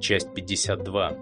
Часть 52.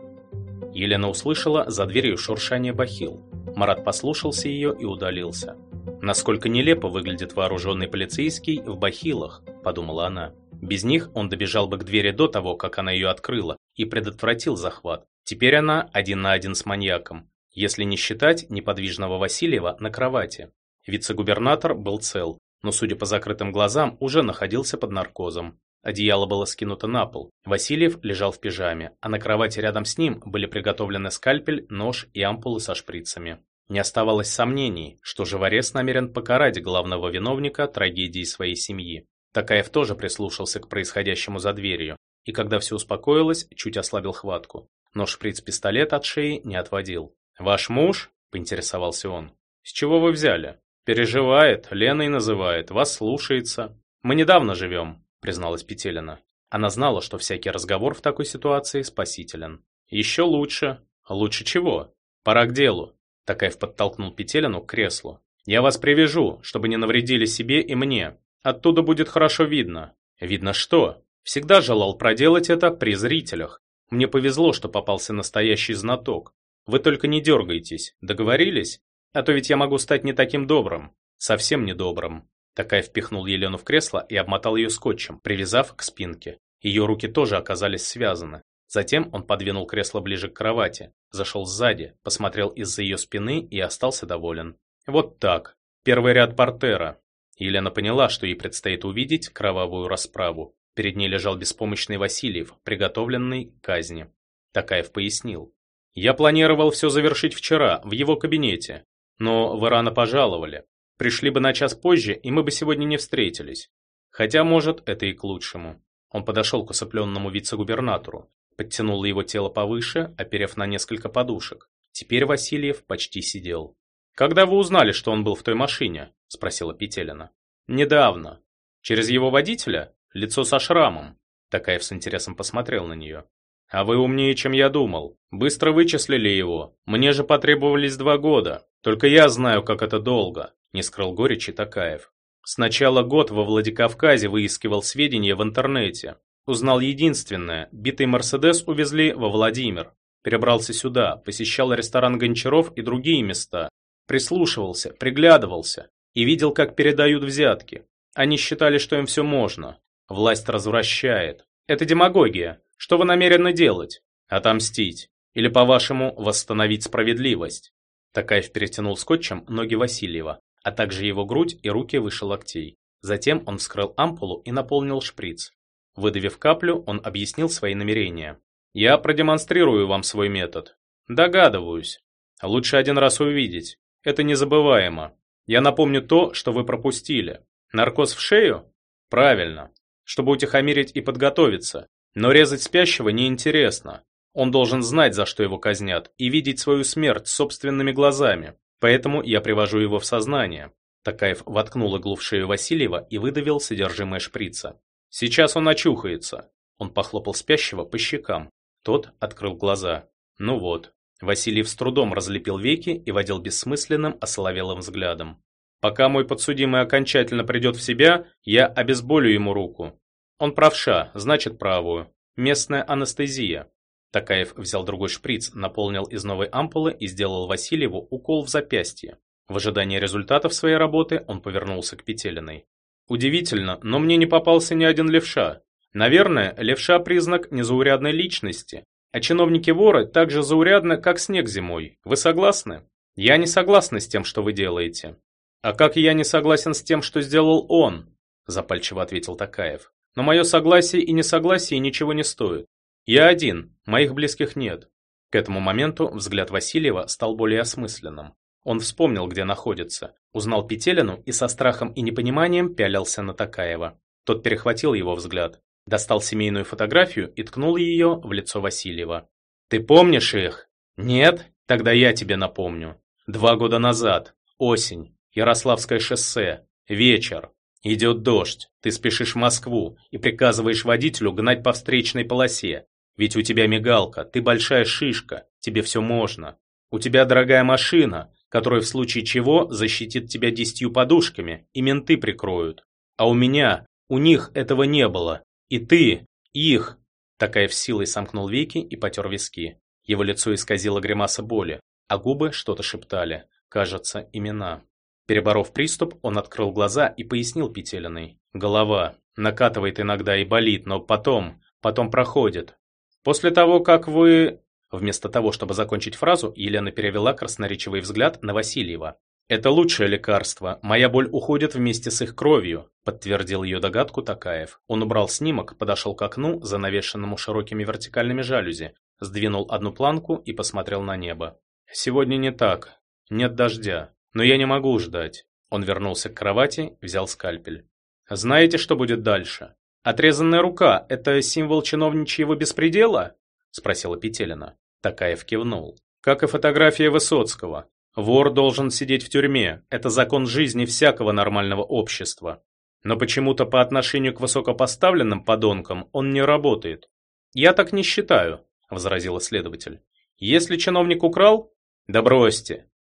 Елена услышала за дверью шуршание бахил. Марат послушался ее и удалился. «Насколько нелепо выглядит вооруженный полицейский в бахилах», – подумала она. Без них он добежал бы к двери до того, как она ее открыла, и предотвратил захват. Теперь она один на один с маньяком, если не считать неподвижного Васильева на кровати. Вице-губернатор был цел, но, судя по закрытым глазам, уже находился под наркозом. Одеяло было скинуто на пол. Васильев лежал в пижаме, а на кровати рядом с ним были приготовлены скальпель, нож и ампулы со шприцами. Не оставалось сомнений, что Живорез намерен покарать главного виновника трагедии своей семьи. Такаев тоже прислушался к происходящему за дверью, и когда все успокоилось, чуть ослабил хватку. Но шприц-пистолет от шеи не отводил. «Ваш муж?» – поинтересовался он. «С чего вы взяли?» «Переживает, Леной называет, вас слушается. Мы недавно живем», – призналась Петелина. Она знала, что всякий разговор в такой ситуации спасителен. «Еще лучше». «Лучше чего?» «Пора к делу». Такаев подтолкнул Петелину к креслу. «Я вас привяжу, чтобы не навредили себе и мне. Оттуда будет хорошо видно». «Видно что?» Всегда желал проделать это при зрителях. Мне повезло, что попался настоящий знаток. Вы только не дергайтесь, договорились? А то ведь я могу стать не таким добрым. Совсем не добрым. Такая впихнул Елену в кресло и обмотал ее скотчем, привязав к спинке. Ее руки тоже оказались связаны. Затем он подвинул кресло ближе к кровати, зашел сзади, посмотрел из-за ее спины и остался доволен. Вот так. Первый ряд портера. Елена поняла, что ей предстоит увидеть кровавую расправу. Перед ней лежал беспомощный Васильев, приготовленный к казни. Такаев пояснил. «Я планировал все завершить вчера, в его кабинете. Но вы рано пожаловали. Пришли бы на час позже, и мы бы сегодня не встретились. Хотя, может, это и к лучшему. Он подошел к усыпленному вице-губернатору, подтянул его тело повыше, оперев на несколько подушек. Теперь Васильев почти сидел. «Когда вы узнали, что он был в той машине?» – спросила Петелина. «Недавно. Через его водителя? Лицо со шрамом?» Такаев с интересом посмотрел на нее. «А вы умнее, чем я думал. Быстро вычислили его. Мне же потребовались два года. Только я знаю, как это долго», – не скрыл горечи Такаев. «Сначала год во Владикавказе выискивал сведения в интернете. Узнал единственное – битый Мерседес увезли во Владимир. Перебрался сюда, посещал ресторан Гончаров и другие места. Прислушивался, приглядывался и видел, как передают взятки. Они считали, что им все можно. Власть развращает. Это демагогия. Что вы намерены делать? Отомстить. Или, по-вашему, восстановить справедливость? Такаев перетянул скотчем ноги Васильева, а также его грудь и руки выше локтей. Затем он вскрыл ампулу и наполнил шприц. Выдавив каплю, он объяснил свои намерения. «Я продемонстрирую вам свой метод. Догадываюсь. Лучше один раз увидеть. Это незабываемо. Я напомню то, что вы пропустили. Наркоз в шею? Правильно. Чтобы утихомирить и подготовиться. Но резать спящего неинтересно. Он должен знать, за что его казнят, и видеть свою смерть собственными глазами. Поэтому я привожу его в сознание. Такаев воткнул иглу в шею Васильева и выдавил содержимое шприца. Сейчас он очухается. Он похлопал спящего по щекам. Тот открыл глаза. Ну вот. Васильев с трудом разлепил веки и водил бессмысленным, осоловелым взглядом. Пока мой подсудимый окончательно придет в себя, я обезболю ему руку. Он правша, значит правую. Местная анестезия. Такаев взял другой шприц, наполнил из новой ампулы и сделал Васильеву укол в запястье. В ожидании результатов своей работы он повернулся к Петелиной. Удивительно, но мне не попался ни один левша. Наверное, левша признак незаурядной личности, а чиновники-воры так же заурядны, как снег зимой. Вы согласны? Я не согласна с тем, что вы делаете. А как я не согласен с тем, что сделал он? Запальчиво ответил Такаев. Но мое согласие и несогласие ничего не стоит. Я один, моих близких нет. К этому моменту взгляд Васильева стал более осмысленным. Он вспомнил, где находится, узнал Петелину и со страхом и непониманием пялился на Такаева. Тот перехватил его взгляд, достал семейную фотографию и ткнул ее в лицо Васильева. «Ты помнишь их?» «Нет? Тогда я тебе напомню. Два года назад. Осень. Ярославское шоссе. Вечер. Идет дождь, ты спешишь в Москву и приказываешь водителю гнать по встречной полосе. Ведь у тебя мигалка, ты большая шишка, тебе все можно. У тебя дорогая машина, которая в случае чего защитит тебя десятью подушками, и менты прикроют. А у меня, у них этого не было. И ты, их. Такая в силой сомкнул веки и потер виски. Его лицо исказило гримаса боли, а губы что-то шептали. Кажется, имена. Переборов приступ, он открыл глаза и пояснил Петелиной. Голова. Накатывает иногда и болит, но потом, потом проходит. После того, как вы... Вместо того, чтобы закончить фразу, Елена перевела красноречивый взгляд на Васильева. «Это лучшее лекарство. Моя боль уходит вместе с их кровью», подтвердил ее догадку Такаев. Он убрал снимок, подошел к окну, занавешенному широкими вертикальными жалюзи, сдвинул одну планку и посмотрел на небо. «Сегодня не так. Нет дождя. Но я не могу ждать». Он вернулся к кровати, взял скальпель. «Знаете, что будет дальше? Отрезанная рука – это символ чиновничьего беспредела?» – спросила Петелина. Такаев кивнул. «Как и фотография Высоцкого. Вор должен сидеть в тюрьме. Это закон жизни всякого нормального общества. Но почему-то по отношению к высокопоставленным подонкам он не работает. Я так не считаю, возразила следователь. Если чиновник украл, да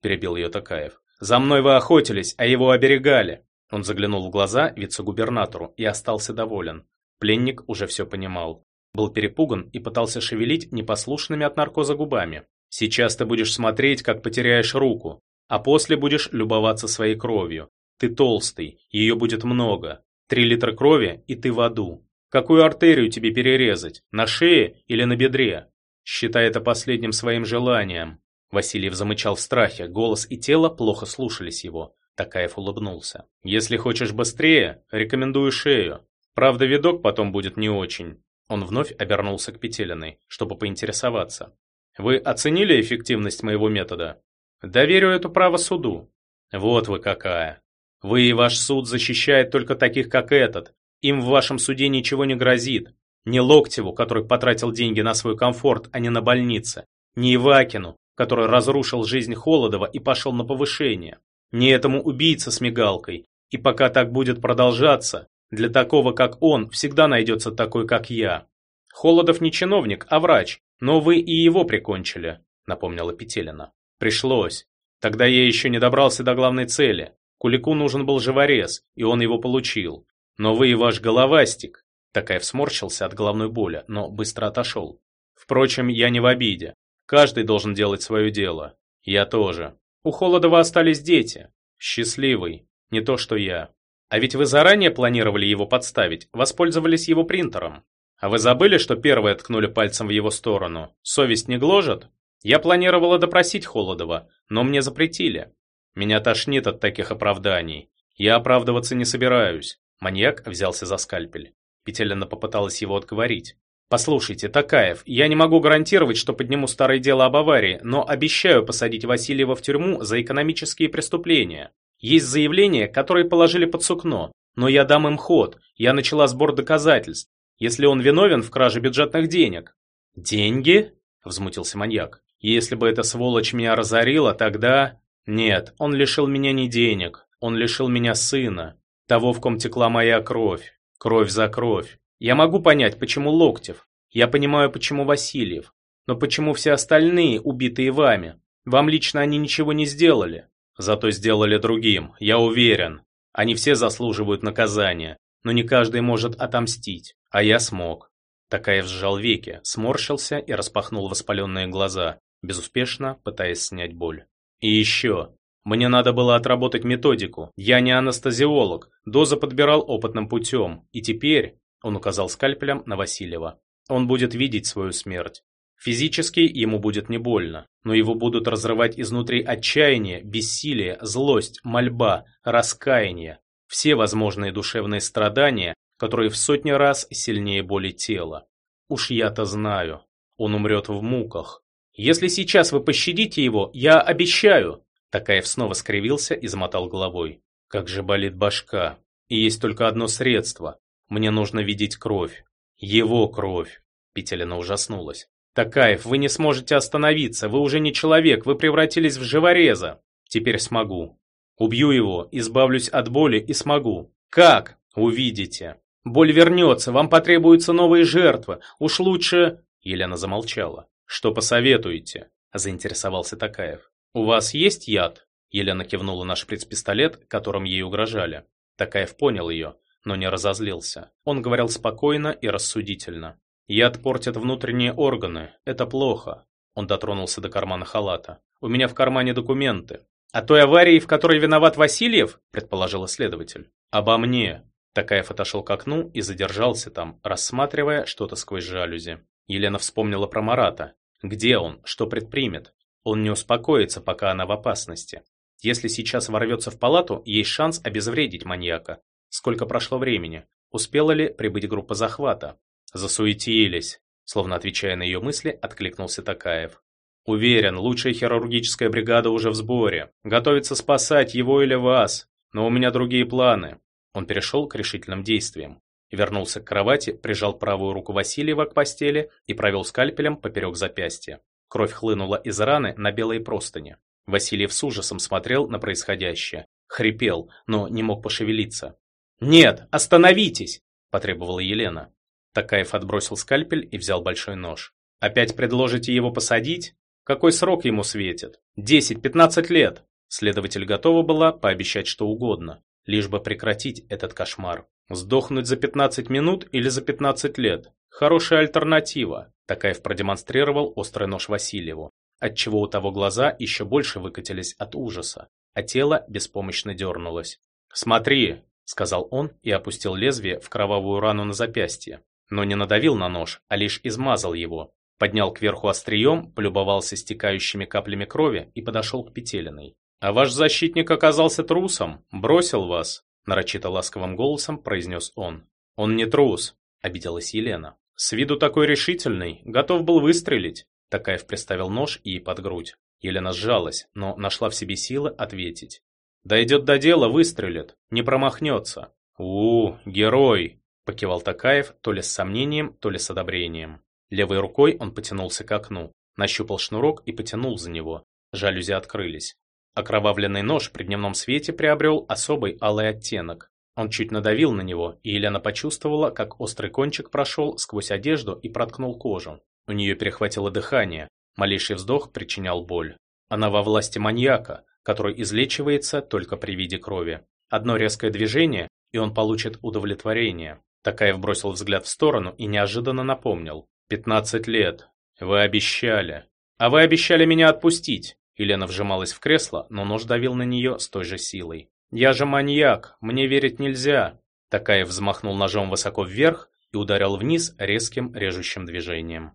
перебил ее Такаев. За мной вы охотились, а его оберегали. Он заглянул в глаза вице-губернатору и остался доволен. Пленник уже все понимал. Был перепуган и пытался шевелить непослушными от наркоза губами. «Сейчас ты будешь смотреть, как потеряешь руку, а после будешь любоваться своей кровью. Ты толстый, ее будет много. Три литра крови, и ты в аду. Какую артерию тебе перерезать, на шее или на бедре? Считай это последним своим желанием». Васильев замычал в страхе, голос и тело плохо слушались его. Такаев улыбнулся. «Если хочешь быстрее, рекомендую шею. Правда, видок потом будет не очень». Он вновь обернулся к Петелиной, чтобы поинтересоваться. «Вы оценили эффективность моего метода?» «Доверю это право суду». «Вот вы какая. Вы и ваш суд защищает только таких, как этот. Им в вашем суде ничего не грозит. Не Локтеву, который потратил деньги на свой комфорт, а не на больницы. Не Ивакину, который разрушил жизнь Холодова и пошел на повышение. Не этому убийце с мигалкой. И пока так будет продолжаться, для такого, как он, всегда найдется такой, как я. Холодов не чиновник, а врач, но вы и его прикончили, напомнила Петелина. Пришлось. Тогда я еще не добрался до главной цели. Кулику нужен был живорез, и он его получил. Но вы и ваш головастик. Такая всморщился от головной боли, но быстро отошел. Впрочем, я не в обиде. Каждый должен делать свое дело. Я тоже. У Холодова остались дети. Счастливый. Не то, что я. А ведь вы заранее планировали его подставить, воспользовались его принтером. А вы забыли, что первые ткнули пальцем в его сторону? Совесть не гложет? Я планировала допросить Холодова, но мне запретили. Меня тошнит от таких оправданий. Я оправдываться не собираюсь. Маньяк взялся за скальпель. Петелина попыталась его отговорить. «Послушайте, Такаев, я не могу гарантировать, что подниму старое дело об аварии, но обещаю посадить Васильева в тюрьму за экономические преступления. Есть заявления, которые положили под сукно, но я дам им ход, я начала сбор доказательств, если он виновен в краже бюджетных денег». «Деньги?» – взмутился маньяк. «Если бы эта сволочь меня разорила, тогда...» «Нет, он лишил меня не денег, он лишил меня сына, того, в ком текла моя кровь, кровь за кровь. Я могу понять, почему Локтев. Я понимаю, почему Васильев. Но почему все остальные, убитые вами? Вам лично они ничего не сделали. Зато сделали другим, я уверен. Они все заслуживают наказания, но не каждый может отомстить. А я смог. Такаев сжал веки, сморщился и распахнул воспаленные глаза, безуспешно пытаясь снять боль. И еще. Мне надо было отработать методику. Я не анестезиолог, дозы подбирал опытным путем. И теперь, он указал скальпелем на Васильева. Он будет видеть свою смерть. Физически ему будет не больно, но его будут разрывать изнутри отчаяние, бессилие, злость, мольба, раскаяние, все возможные душевные страдания, которые в сотни раз сильнее боли тела. Уж я-то знаю, он умрет в муках. Если сейчас вы пощадите его, я обещаю. Такаев снова скривился и замотал головой. Как же болит башка. И есть только одно средство. Мне нужно видеть кровь. Его кровь. Петелина ужаснулась. Такаев, вы не сможете остановиться, вы уже не человек, вы превратились в живореза. Теперь смогу. Убью его, избавлюсь от боли и смогу. Как? Увидите. Боль вернется, вам потребуются новые жертвы. Уж лучше... Елена замолчала. Что посоветуете? Заинтересовался Такаев. У вас есть яд? Елена кивнула на шприц-пистолет, которым ей угрожали. Такаев понял ее но не разозлился. Он говорил спокойно и рассудительно. Яд портит внутренние органы. Это плохо. Он дотронулся до кармана халата. У меня в кармане документы. О той аварии, в которой виноват Васильев, предположил следователь. Обо мне. Такаев отошел к окну и задержался там, рассматривая что-то сквозь жалюзи. Елена вспомнила про Марата. Где он? Что предпримет? Он не успокоится, пока она в опасности. Если сейчас ворвется в палату, есть шанс обезвредить маньяка. Сколько прошло времени? Успела ли прибыть группа захвата? Засуетились. Словно отвечая на ее мысли, откликнулся Такаев. Уверен, лучшая хирургическая бригада уже в сборе. Готовится спасать его или вас. Но у меня другие планы. Он перешел к решительным действиям. Вернулся к кровати, прижал правую руку Васильева к постели и провел скальпелем поперек запястья. Кровь хлынула из раны на белые простыни. Васильев с ужасом смотрел на происходящее. Хрипел, но не мог пошевелиться. «Нет, остановитесь!» – потребовала Елена. Такаев отбросил скальпель и взял большой нож. «Опять предложите его посадить? Какой срок ему светит? Десять-пятнадцать лет!» Следователь готова была пообещать что угодно, лишь бы прекратить этот кошмар. Сдохнуть за 15 минут или за 15 лет? Хорошая альтернатива. Такаев продемонстрировал острый нож Васильеву, отчего у того глаза еще больше выкатились от ужаса, а тело беспомощно дернулось. «Смотри!» – сказал он и опустил лезвие в кровавую рану на запястье но не надавил на нож, а лишь измазал его. Поднял кверху острием, полюбовался стекающими каплями крови и подошел к Петелиной. «А ваш защитник оказался трусом, бросил вас», нарочито ласковым голосом произнес он. «Он не трус», — обиделась Елена. «С виду такой решительный, готов был выстрелить». Такаев приставил нож ей под грудь. Елена сжалась, но нашла в себе силы ответить. «Дойдет до дела, выстрелит, не промахнется». «У, герой!» Покивал Такаев, то ли с сомнением, то ли с одобрением. Левой рукой он потянулся к окну, нащупал шнурок и потянул за него. Жалюзи открылись. Окровавленный нож при дневном свете приобрел особый алый оттенок. Он чуть надавил на него, и Елена почувствовала, как острый кончик прошел сквозь одежду и проткнул кожу. У нее перехватило дыхание, малейший вздох причинял боль. Она во власти маньяка, который излечивается только при виде крови. Одно резкое движение, и он получит удовлетворение. Такаев бросил взгляд в сторону и неожиданно напомнил. «Пятнадцать лет. Вы обещали. А вы обещали меня отпустить!» Елена вжималась в кресло, но нож давил на нее с той же силой. «Я же маньяк, мне верить нельзя!» Такаев взмахнул ножом высоко вверх и ударил вниз резким режущим движением.